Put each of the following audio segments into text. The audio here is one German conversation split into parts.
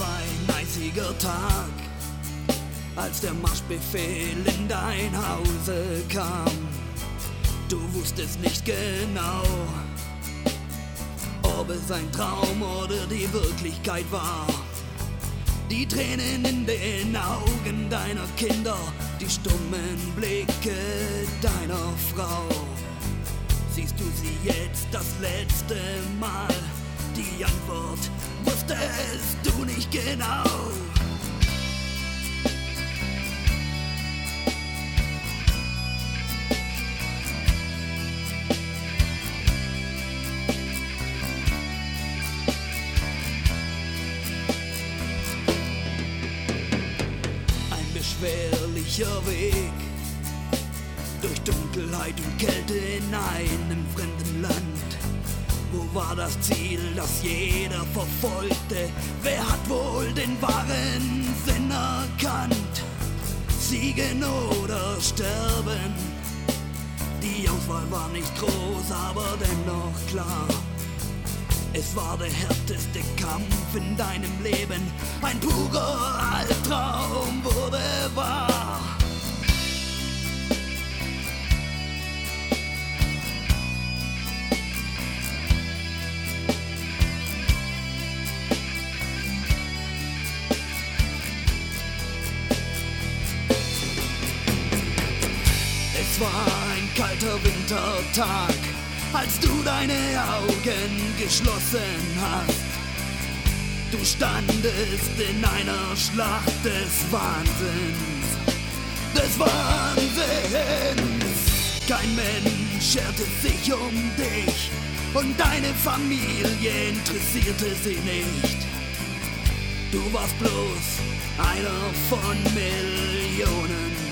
war ein eisiger Tag, als der Marschbefehl in dein Hause kam. Du wusstest nicht genau, ob es ein Traum oder die Wirklichkeit war. Die Tränen in den Augen deiner Kinder, die stummen Blicke deiner Frau. Siehst du sie jetzt das letzte Mal? Die Antwort wusstest du nicht genau. Ein beschwerlicher Weg durch Dunkelheit und Kälte in einem fremden Land. Wo war das Ziel, das jeder verfolgte? Wer hat wohl den wahren Sinn erkannt? Siegen oder sterben? Die Auswahl war nicht groß, aber dennoch klar. Es war der härteste Kampf in deinem Leben. Ein purer Albtraum War ein kalter Wintertag, als du deine Augen geschlossen hast. Du standest in einer Schlacht des Wahnsinns, des Wahnsinns. Kein Mensch scherte sich um dich und deine Familie interessierte sie nicht. Du warst bloß einer von Millionen.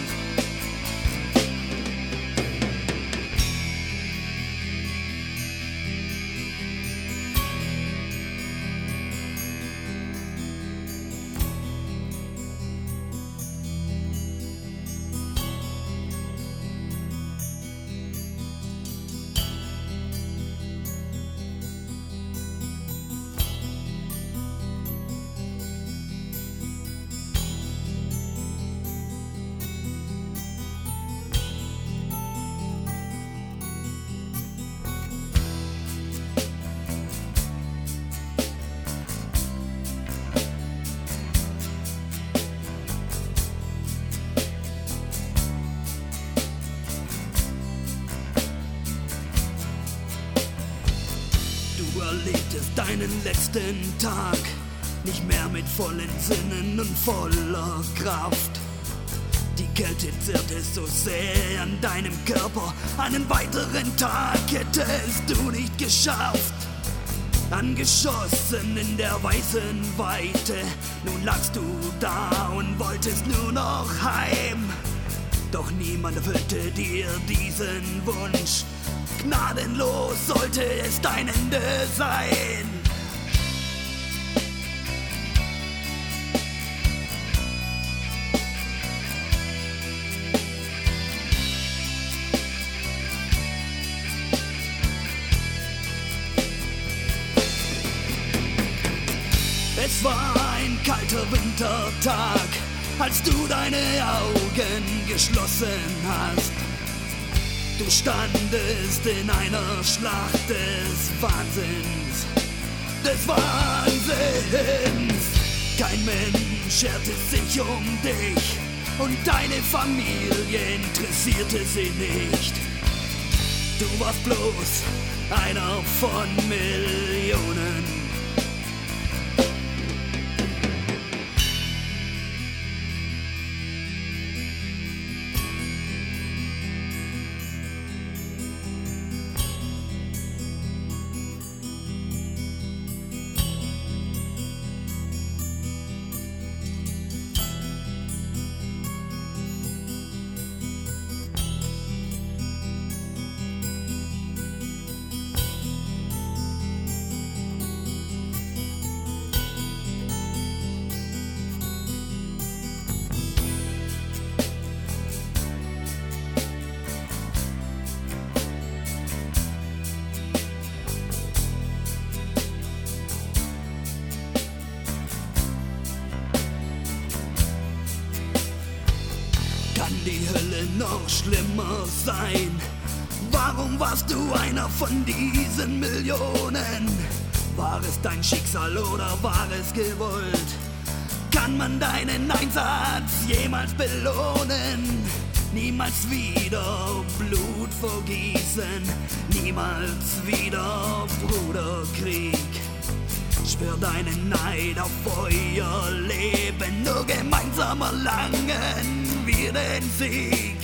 Du erlebtest deinen letzten Tag nicht mehr mit vollen Sinnen und voller Kraft. Die Kälte zerrte so sehr an deinem Körper, einen weiteren Tag hättest du nicht geschafft. Angeschossen in der weißen Weite, nun lagst du da und wolltest nur noch heim. Doch niemand erfüllte dir diesen Wunsch. Gnadenlos sollte es dein Ende sein. Es war ein kalter Wintertag, als du deine Augen geschlossen hast. Du standest in einer Schlacht des Wahnsinns, des Wahnsinns. Kein Mensch scherte sich um dich und deine Familie interessierte sie nicht. Du warst bloß einer von Millionen. Hölle noch schlimmer sein? Warum warst du einer von diesen Millionen? War es dein Schicksal oder war es gewollt? Kann man deinen Einsatz jemals belohnen? Niemals wieder Blut vergießen, niemals wieder Bruderkrieg. Spür deinen Neid auf euer Leben, nur gemeinsam erlangen wir den Sieg.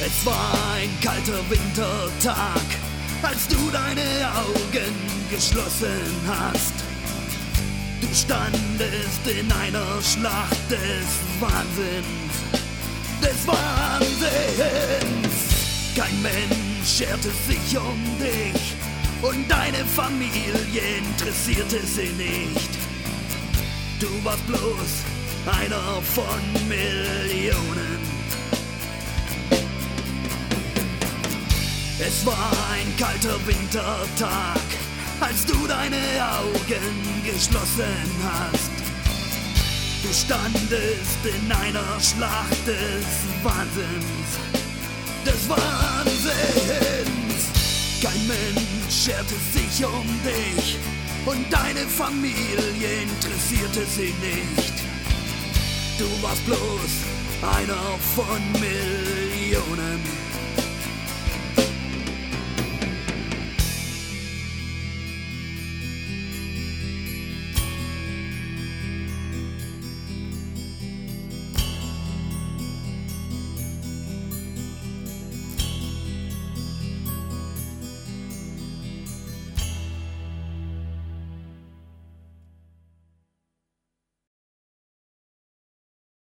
Es war ein kalter Wintertag, als du deine Augen geschlossen hast. Du standest in einer Schlacht des Wahnsinns, des Wahnsinns. Kein Mensch scherte sich um dich und deine Familie interessierte sie nicht. Du warst bloß einer von Millionen. Es war ein kalter Wintertag, als du deine Augen geschlossen hast. Du standest in einer Schlacht des Wahnsinns, des Wahnsinns. Kein Mensch scherte sich um dich und deine Familie interessierte sie nicht. Du warst bloß einer von Millionen.